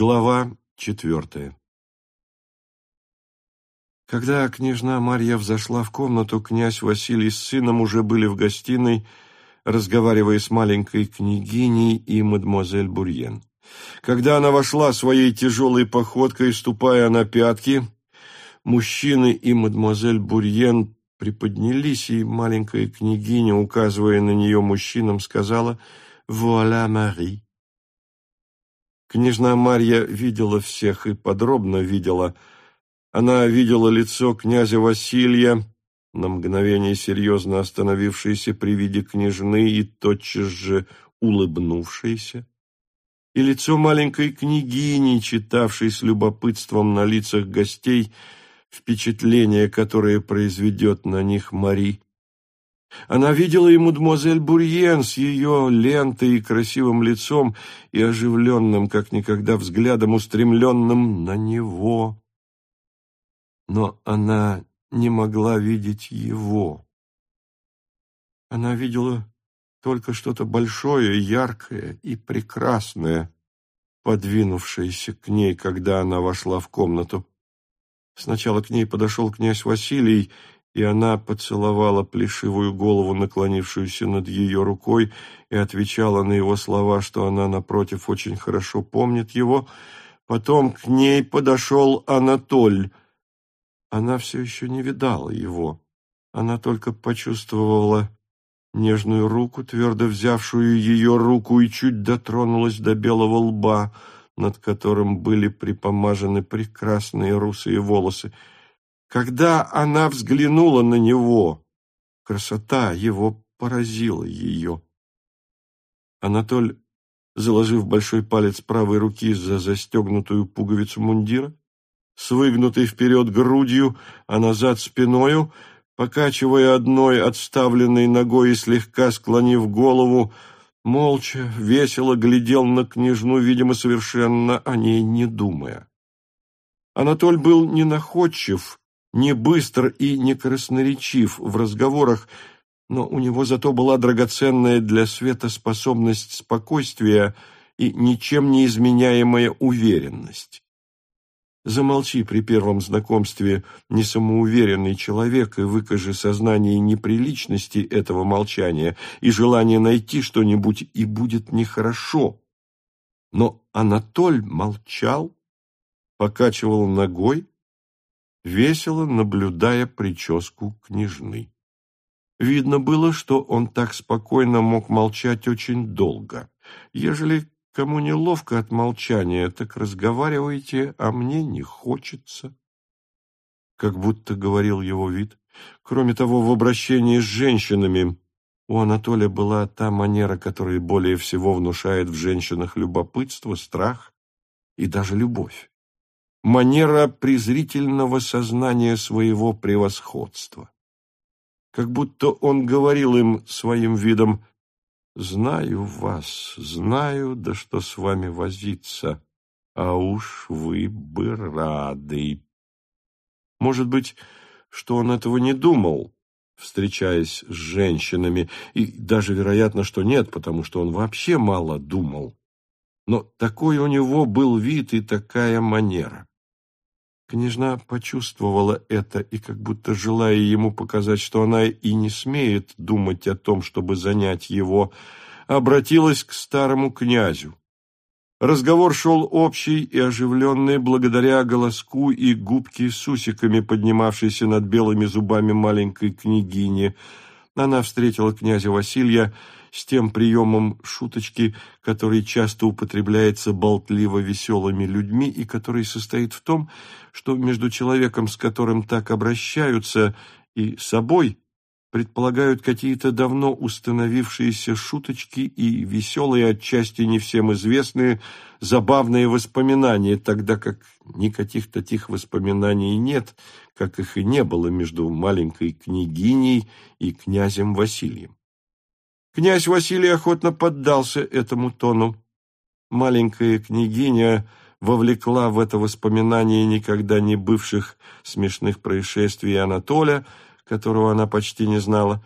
Глава четвертая Когда княжна Марья взошла в комнату, князь Василий с сыном уже были в гостиной, разговаривая с маленькой княгиней и мадемуазель Бурьен. Когда она вошла своей тяжелой походкой, ступая на пятки, мужчины и мадемуазель Бурьен приподнялись, и маленькая княгиня, указывая на нее мужчинам, сказала «Вуаля, Мари». Княжна Марья видела всех и подробно видела. Она видела лицо князя Василия, на мгновение серьезно остановившееся при виде княжны и тотчас же улыбнувшееся, и лицо маленькой княгини, читавшей с любопытством на лицах гостей впечатление, которое произведет на них Мари. Она видела и мадемуазель Бурьен с ее лентой и красивым лицом и оживленным, как никогда, взглядом, устремленным на него. Но она не могла видеть его. Она видела только что-то большое, яркое и прекрасное, подвинувшееся к ней, когда она вошла в комнату. Сначала к ней подошел князь Василий и она поцеловала плешивую голову, наклонившуюся над ее рукой, и отвечала на его слова, что она, напротив, очень хорошо помнит его. Потом к ней подошел Анатоль. Она все еще не видала его. Она только почувствовала нежную руку, твердо взявшую ее руку, и чуть дотронулась до белого лба, над которым были припомажены прекрасные русые волосы. Когда она взглянула на него, красота его поразила ее. Анатоль, заложив большой палец правой руки за застегнутую пуговицу мундира, с выгнутой вперед грудью, а назад спиною, покачивая одной отставленной ногой и слегка склонив голову, молча, весело глядел на княжну, видимо, совершенно о ней не думая. Анатоль был ненаходчив не быстр и не красноречив в разговорах, но у него зато была драгоценная для света способность спокойствия и ничем не изменяемая уверенность. Замолчи при первом знакомстве несамоуверенный человек и выкажи сознание неприличности этого молчания и желание найти что-нибудь, и будет нехорошо. Но Анатоль молчал, покачивал ногой, весело наблюдая прическу княжны. Видно было, что он так спокойно мог молчать очень долго. Ежели кому неловко от молчания, так разговаривайте, а мне не хочется. Как будто говорил его вид. Кроме того, в обращении с женщинами у Анатолия была та манера, которая более всего внушает в женщинах любопытство, страх и даже любовь манера презрительного сознания своего превосходства. Как будто он говорил им своим видом «Знаю вас, знаю, да что с вами возиться, а уж вы бы рады». Может быть, что он этого не думал, встречаясь с женщинами, и даже вероятно, что нет, потому что он вообще мало думал. Но такой у него был вид и такая манера. Княжна почувствовала это и, как будто желая ему показать, что она и не смеет думать о том, чтобы занять его, обратилась к старому князю. Разговор шел общий и оживленный благодаря голоску и губке с усиками, поднимавшейся над белыми зубами маленькой княгини. Она встретила князя Василия с тем приемом шуточки, который часто употребляется болтливо веселыми людьми и который состоит в том, что между человеком, с которым так обращаются, и собой предполагают какие-то давно установившиеся шуточки и веселые, отчасти не всем известные, забавные воспоминания, тогда как никаких таких воспоминаний нет, как их и не было между маленькой княгиней и князем Василием. Князь Василий охотно поддался этому тону. Маленькая княгиня вовлекла в это воспоминание никогда не бывших смешных происшествий Анатоля, которого она почти не знала.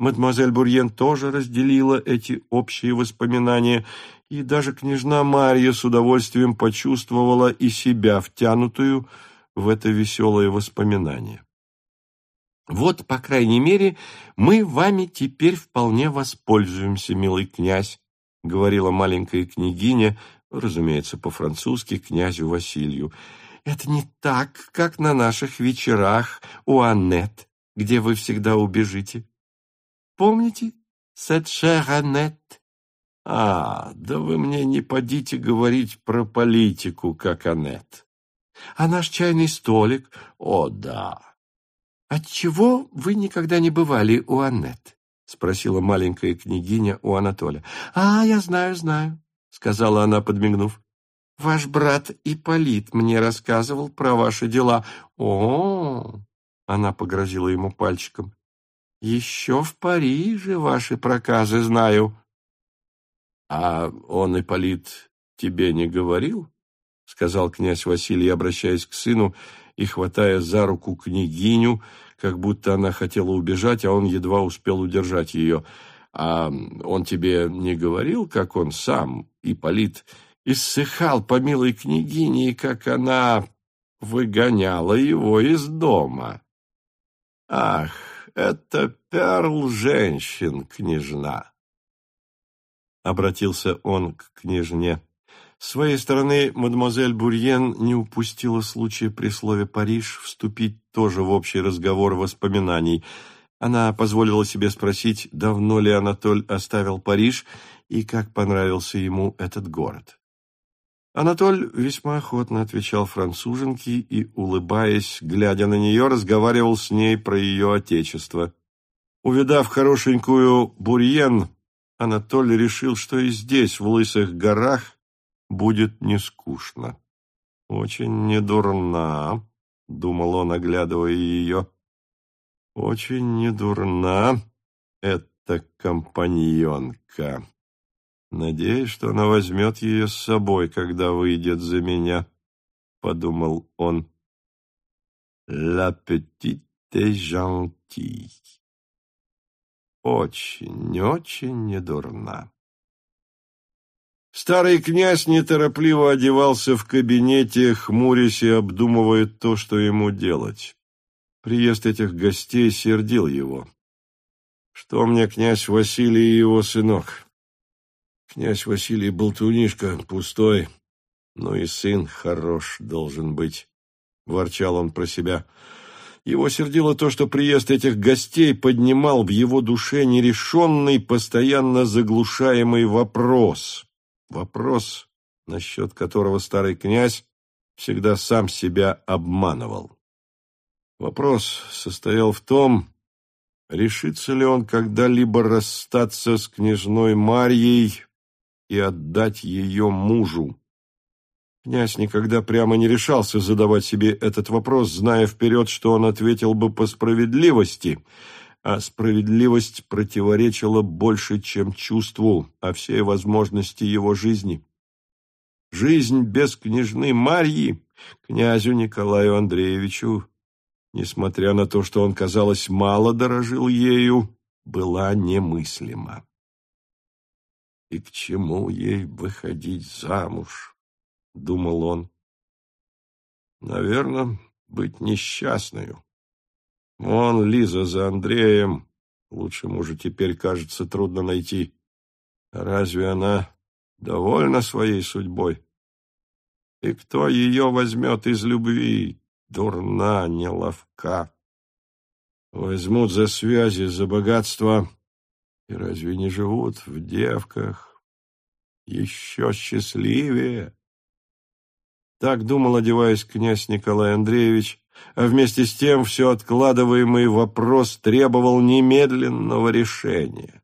Мадемуазель Бурьен тоже разделила эти общие воспоминания и даже княжна Марья с удовольствием почувствовала и себя втянутую в это веселое воспоминание. «Вот, по крайней мере, мы вами теперь вполне воспользуемся, милый князь», — говорила маленькая княгиня, разумеется, по-французски, князю Василию. «Это не так, как на наших вечерах у Аннет, где вы всегда убежите. Помните, chère Annette?» А, да вы мне не подите говорить про политику, как Анет. А наш чайный столик? О, да. Отчего вы никогда не бывали у Аннет? спросила маленькая княгиня у Анатолия. А, я знаю, знаю, сказала она, подмигнув. Ваш брат Ипполит мне рассказывал про ваши дела. О, она погрозила ему пальчиком. Еще в Париже ваши проказы знаю. «А он, Ипполит, тебе не говорил?» — сказал князь Василий, обращаясь к сыну и хватая за руку княгиню, как будто она хотела убежать, а он едва успел удержать ее. «А он тебе не говорил, как он сам, Ипполит, иссыхал по милой княгине, и как она выгоняла его из дома?» «Ах, это перл женщин, княжна!» — обратился он к княжне. С своей стороны, мадемуазель Бурьен не упустила случая при слове «Париж» вступить тоже в общий разговор воспоминаний. Она позволила себе спросить, давно ли Анатоль оставил Париж и как понравился ему этот город. Анатоль весьма охотно отвечал француженке и, улыбаясь, глядя на нее, разговаривал с ней про ее отечество. Увидав хорошенькую Бурьен, Анатолий решил, что и здесь, в Лысых горах, будет не скучно. «Очень недурна», — думал он, оглядывая ее. «Очень недурна эта компаньонка. Надеюсь, что она возьмет ее с собой, когда выйдет за меня», — подумал он. «La petite gentille» очень-очень недурна. Старый князь неторопливо одевался в кабинете, хмурясь и обдумывая то, что ему делать. Приезд этих гостей сердил его. Что мне князь Василий и его сынок? Князь Василий болтунишка, пустой, но и сын хорош должен быть, — ворчал он про себя. Его сердило то, что приезд этих гостей поднимал в его душе нерешенный, постоянно заглушаемый вопрос. Вопрос, насчет которого старый князь всегда сам себя обманывал. Вопрос состоял в том, решится ли он когда-либо расстаться с княжной Марьей и отдать ее мужу. Князь никогда прямо не решался задавать себе этот вопрос, зная вперед, что он ответил бы по справедливости, а справедливость противоречила больше, чем чувству о всей возможности его жизни. Жизнь без княжны Марьи князю Николаю Андреевичу, несмотря на то, что он, казалось, мало дорожил ею, была немыслима. И к чему ей выходить замуж? — думал он. «Наверное, быть несчастную. Вон Лиза за Андреем. Лучше мужа теперь, кажется, трудно найти. Разве она довольна своей судьбой? И кто ее возьмет из любви? Дурна, неловка. Возьмут за связи, за богатство. И разве не живут в девках? Еще счастливее. Так думал, одеваясь князь Николай Андреевич, а вместе с тем все откладываемый вопрос требовал немедленного решения.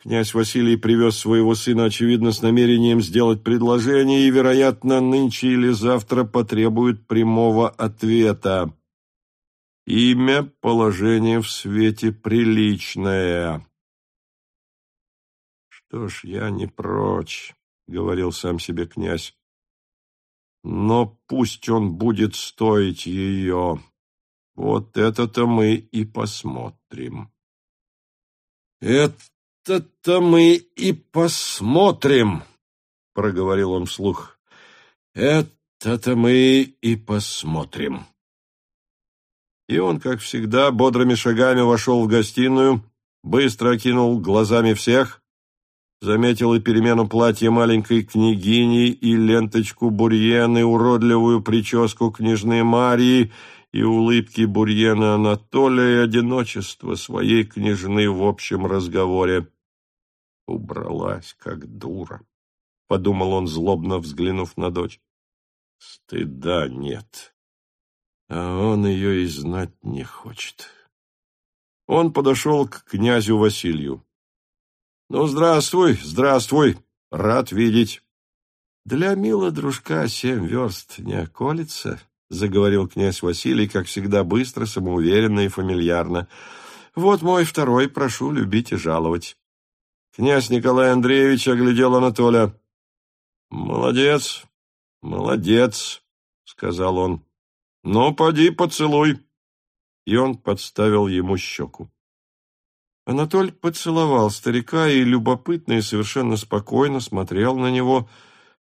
Князь Василий привез своего сына, очевидно, с намерением сделать предложение и, вероятно, нынче или завтра потребует прямого ответа. Имя, положение в свете приличное. «Что ж, я не прочь», — говорил сам себе князь но пусть он будет стоить ее. Вот это-то мы и посмотрим. Это-то мы и посмотрим, — проговорил он вслух. «Это-то мы и посмотрим». И он, как всегда, бодрыми шагами вошел в гостиную, быстро окинул глазами всех, заметил и перемену платья маленькой княгини, и ленточку бурьены, уродливую прическу княжны Марии, и улыбки бурьена Анатолия, и одиночество своей княжны в общем разговоре. Убралась, как дура подумал он, злобно взглянув на дочь. Стыда нет, а он ее и знать не хочет. Он подошел к князю Василию. «Ну, здравствуй, здравствуй, рад видеть». «Для мила дружка семь верст не околится», — заговорил князь Василий, как всегда, быстро, самоуверенно и фамильярно. «Вот мой второй, прошу любить и жаловать». Князь Николай Андреевич оглядел Анатолия. «Молодец, молодец», — сказал он. «Ну, поди поцелуй». И он подставил ему щеку. Анатоль поцеловал старика и любопытно и совершенно спокойно смотрел на него,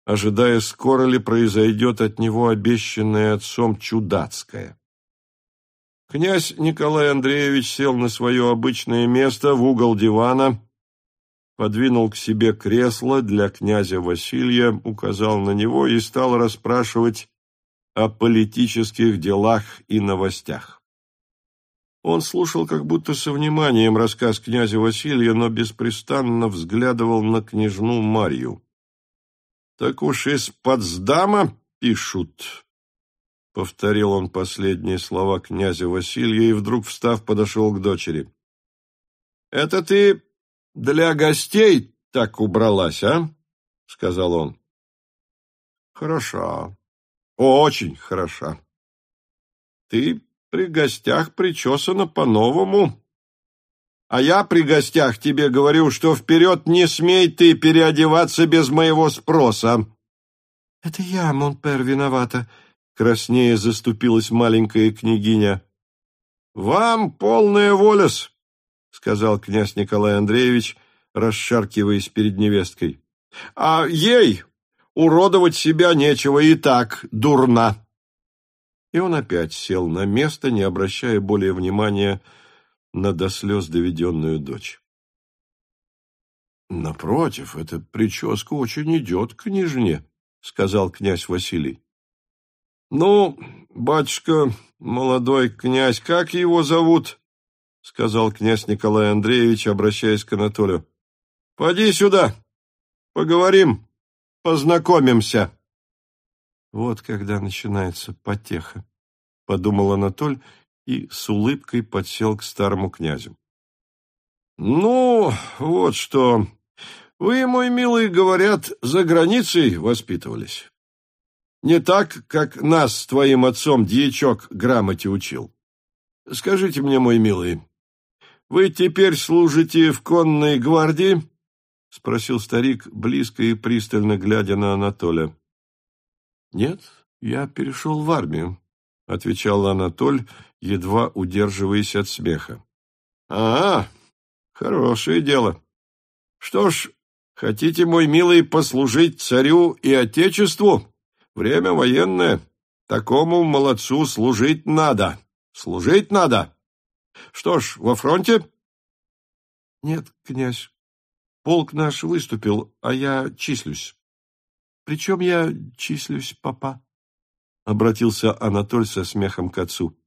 ожидая, скоро ли произойдет от него обещанное отцом чудацкое. Князь Николай Андреевич сел на свое обычное место в угол дивана, подвинул к себе кресло для князя Василия, указал на него и стал расспрашивать о политических делах и новостях. Он слушал как будто со вниманием рассказ князя Василия, но беспрестанно взглядывал на княжну Марью. «Так уж из Потсдама пишут», — повторил он последние слова князя Василия и вдруг, встав, подошел к дочери. «Это ты для гостей так убралась, а? — сказал он. — Хороша. Очень хороша. Ты при гостях причесана по-новому. А я при гостях тебе говорю, что вперед не смей ты переодеваться без моего спроса. — Это я, Монпер, виновата, — краснее заступилась маленькая княгиня. — Вам полная воля-с, сказал князь Николай Андреевич, расшаркиваясь перед невесткой. А ей уродовать себя нечего и так дурна. И он опять сел на место, не обращая более внимания на до слез доведенную дочь. «Напротив, эта прическа очень идет к княжне», — сказал князь Василий. «Ну, батюшка, молодой князь, как его зовут?» — сказал князь Николай Андреевич, обращаясь к Анатолию. — Поди сюда, поговорим, познакомимся. Вот когда начинается потеха, — подумал Анатоль и с улыбкой подсел к старому князю. — Ну, вот что. Вы, мой милый, говорят, за границей воспитывались. Не так, как нас с твоим отцом дьячок грамоте учил. Скажите мне, мой милый, вы теперь служите в конной гвардии? — спросил старик, близко и пристально глядя на Анатолия. — Нет, я перешел в армию, — отвечал Анатоль, едва удерживаясь от смеха. — А, хорошее дело. Что ж, хотите, мой милый, послужить царю и отечеству? Время военное. Такому молодцу служить надо. Служить надо. Что ж, во фронте? Нет, князь. Полк наш выступил, а я числюсь. Причем я числюсь, папа? Обратился Анатоль со смехом к отцу.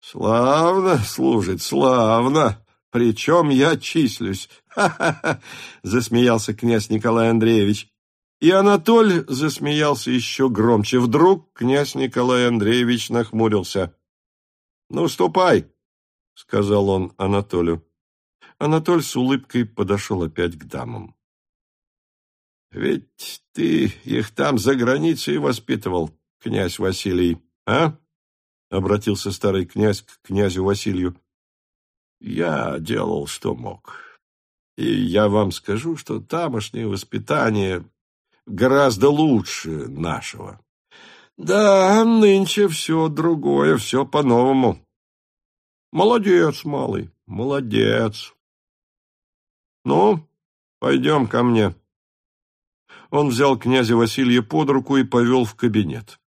Славно служит, славно. Причем я числюсь. Ха-ха-ха! Засмеялся князь Николай Андреевич. И Анатоль засмеялся еще громче. Вдруг князь Николай Андреевич нахмурился. — Ну, ступай, — сказал он Анатолию. Анатоль с улыбкой подошел опять к дамам. — Ведь ты их там за границей воспитывал, князь Василий, а? — обратился старый князь к князю Василию. — Я делал, что мог. И я вам скажу, что тамошнее воспитание гораздо лучше нашего. Да, нынче все другое, все по-новому. Молодец, малый, молодец. Ну, пойдем ко мне. Он взял князя Василия под руку и повел в кабинет.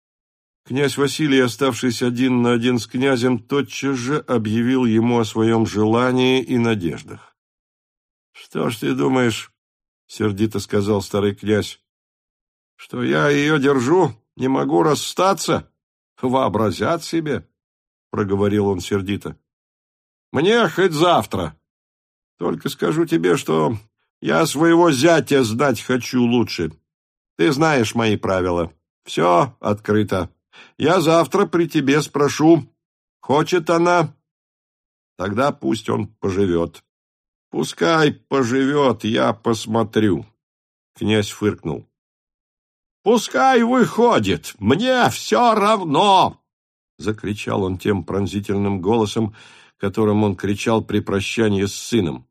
Князь Василий, оставшись один на один с князем, тотчас же объявил ему о своем желании и надеждах. — Что ж ты думаешь, — сердито сказал старый князь, — что я ее держу, не могу расстаться? Вообразят себе, — проговорил он сердито. — Мне хоть завтра. Только скажу тебе, что я своего зятя знать хочу лучше. Ты знаешь мои правила. Все открыто. Я завтра при тебе спрошу, хочет она, тогда пусть он поживет. Пускай поживет, я посмотрю. Князь фыркнул. Пускай выходит, мне все равно, закричал он тем пронзительным голосом, которым он кричал при прощании с сыном.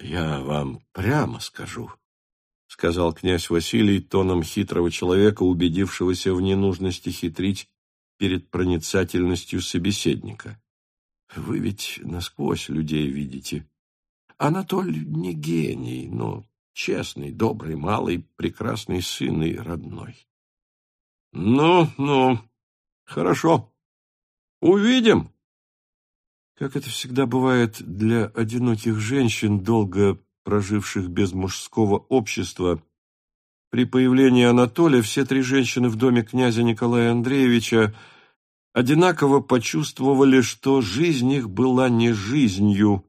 Я вам прямо скажу, — сказал князь Василий тоном хитрого человека, убедившегося в ненужности хитрить перед проницательностью собеседника. — Вы ведь насквозь людей видите. Анатоль не гений, но честный, добрый, малый, прекрасный сын и родной. — Ну, ну, хорошо. Увидим. Как это всегда бывает для одиноких женщин, долго проживших без мужского общества. При появлении Анатолия все три женщины в доме князя Николая Андреевича одинаково почувствовали, что жизнь их была не жизнью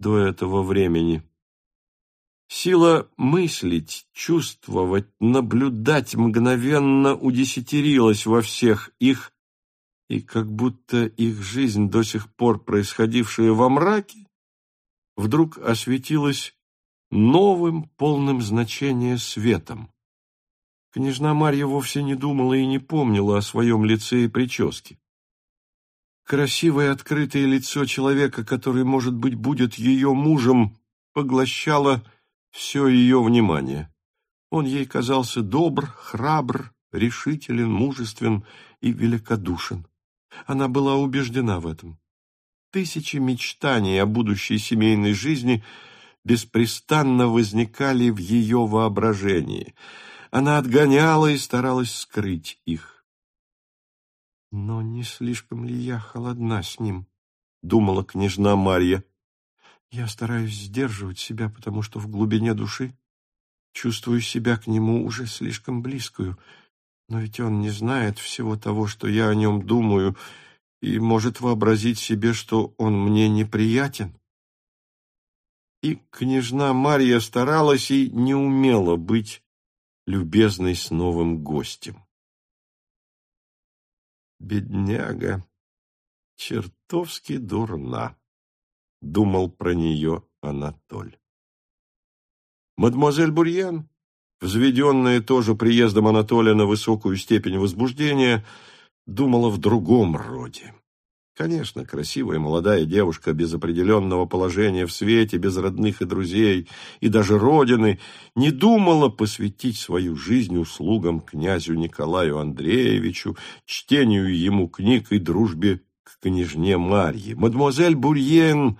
до этого времени. Сила мыслить, чувствовать, наблюдать мгновенно удесятерилась во всех их, и как будто их жизнь, до сих пор происходившая во мраке, вдруг осветилась новым, полным значения светом. Княжна Марья вовсе не думала и не помнила о своем лице и прическе. Красивое открытое лицо человека, который, может быть, будет ее мужем, поглощало все ее внимание. Он ей казался добр, храбр, решителен, мужествен и великодушен. Она была убеждена в этом. Тысячи мечтаний о будущей семейной жизни – беспрестанно возникали в ее воображении. Она отгоняла и старалась скрыть их. «Но не слишком ли я холодна с ним?» — думала княжна Марья. «Я стараюсь сдерживать себя, потому что в глубине души чувствую себя к нему уже слишком близкую, но ведь он не знает всего того, что я о нем думаю, и может вообразить себе, что он мне неприятен. И княжна Марья старалась и не умела быть любезной с новым гостем. «Бедняга, чертовски дурна», — думал про нее Анатоль. Мадемуазель Бурьян, взведенная тоже приездом Анатолия на высокую степень возбуждения, думала в другом роде. Конечно, красивая молодая девушка без определенного положения в свете, без родных и друзей, и даже родины, не думала посвятить свою жизнь услугам князю Николаю Андреевичу, чтению ему книг и дружбе к княжне Марье. Мадемуазель Бурьен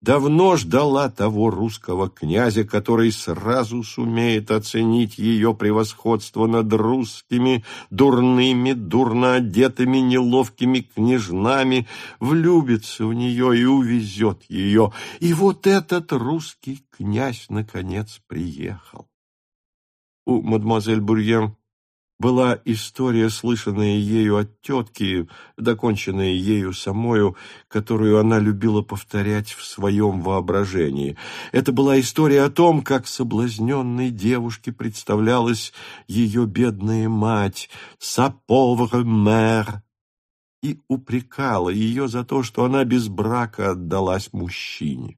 давно ждала того русского князя, который сразу сумеет оценить ее превосходство над русскими, дурными, дурно одетыми, неловкими княжнами, влюбится в нее и увезет ее. И вот этот русский князь, наконец, приехал. У мадемуазель Бурьен была история, слышанная ею от тетки, доконченная ею самою, которую она любила повторять в своем воображении. Это была история о том, как соблазненной девушке представлялась ее бедная мать, саповр мэр, и упрекала ее за то, что она без брака отдалась мужчине.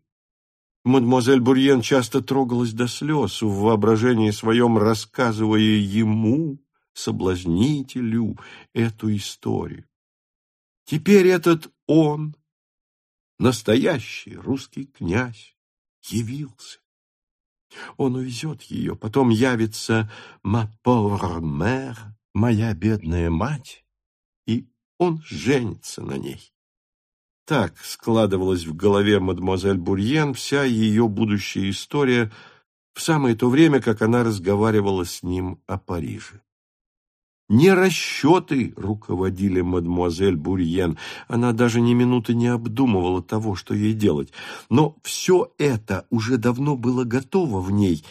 Мадемуазель Бурьен часто трогалась до слез в воображении своем, рассказывая ему соблазнителю эту историю. Теперь этот он, настоящий русский князь, явился. Он увезет ее, потом явится «ma pauvre mère», «моя бедная мать», и он женится на ней. Так складывалась в голове мадемуазель Бурьен вся ее будущая история в самое то время, как она разговаривала с ним о Париже. Не расчеты руководили мадемуазель Бурьен. Она даже ни минуты не обдумывала того, что ей делать. Но все это уже давно было готово в ней,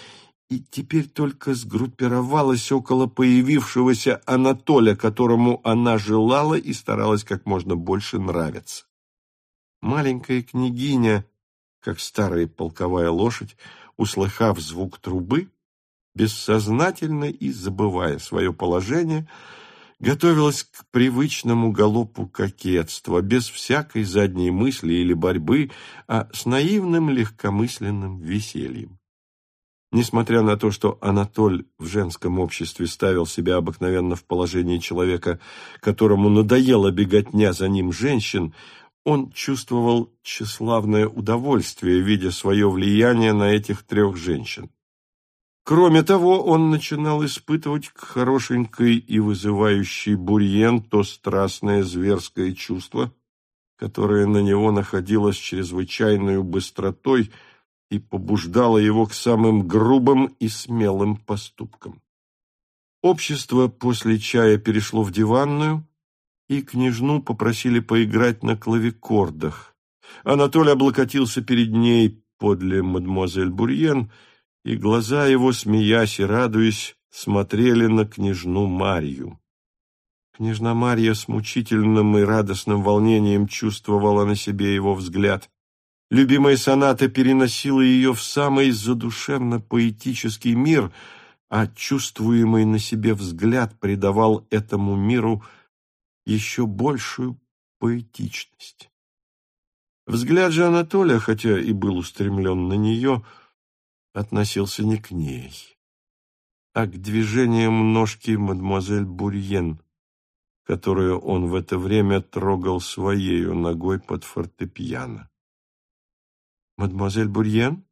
и теперь только сгруппировалось около появившегося Анатоля, которому она желала и старалась как можно больше нравиться. Маленькая княгиня, как старая полковая лошадь, услыхав звук трубы, бессознательно и забывая свое положение, готовилась к привычному галопу кокетства, без всякой задней мысли или борьбы, а с наивным легкомысленным весельем. Несмотря на то, что Анатоль в женском обществе ставил себя обыкновенно в положении человека, которому надоело беготня за ним женщин, он чувствовал тщеславное удовольствие, видя свое влияние на этих трех женщин. Кроме того, он начинал испытывать к хорошенькой и вызывающей Бурьен то страстное зверское чувство, которое на него находилось чрезвычайной быстротой и побуждало его к самым грубым и смелым поступкам. Общество после чая перешло в диванную, и княжну попросили поиграть на клавикордах. Анатолий облокотился перед ней подле мадемуазель Бурьен, и глаза его, смеясь и радуясь, смотрели на княжну Марью. Княжна Марья с мучительным и радостным волнением чувствовала на себе его взгляд. Любимая соната переносила ее в самый задушевно-поэтический мир, а чувствуемый на себе взгляд придавал этому миру – еще большую поэтичность. Взгляд же Анатолия, хотя и был устремлен на нее, относился не к ней, а к движениям ножки мадемуазель Бурьен, которую он в это время трогал своею ногой под фортепиано. Мадемуазель Бурьен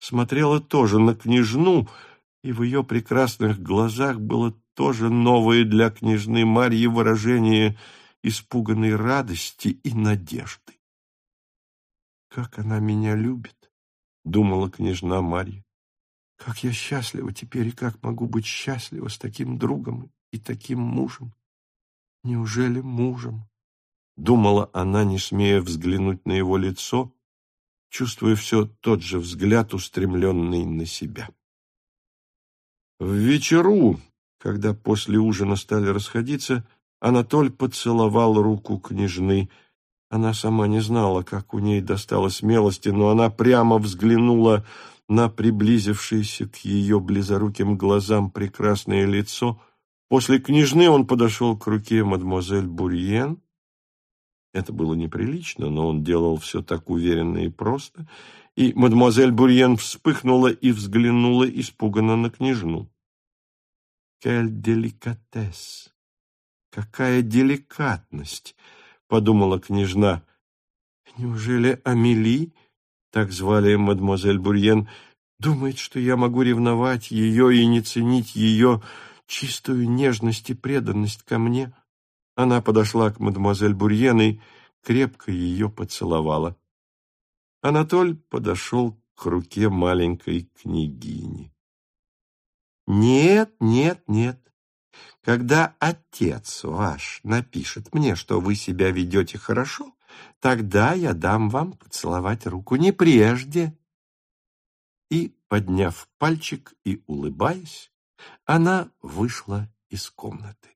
смотрела тоже на княжну, и в ее прекрасных глазах было тоже новое для княжны Марьи выражение испуганной радости и надежды. «Как она меня любит!» — думала княжна Марья. «Как я счастлива теперь, и как могу быть счастлива с таким другом и таким мужем? Неужели мужем?» Думала она, не смея взглянуть на его лицо, чувствуя все тот же взгляд, устремленный на себя. В вечеру когда после ужина стали расходиться, Анатоль поцеловал руку княжны. Она сама не знала, как у ней досталось смелости, но она прямо взглянула на приблизившееся к ее близоруким глазам прекрасное лицо. После княжны он подошел к руке мадемуазель Бурьен. Это было неприлично, но он делал все так уверенно и просто, и мадемуазель Бурьен вспыхнула и взглянула испуганно на княжну. Кель деликатес! Какая деликатность! — подумала княжна. Неужели Амели, так звали мадемуазель Бурьен, думает, что я могу ревновать ее и не ценить ее чистую нежность и преданность ко мне? Она подошла к мадемуазель Бурьен и крепко ее поцеловала. Анатоль подошел к руке маленькой княгини. Нет, нет, нет. Когда отец ваш напишет мне, что вы себя ведете хорошо, тогда я дам вам поцеловать руку не прежде. И, подняв пальчик и улыбаясь, она вышла из комнаты.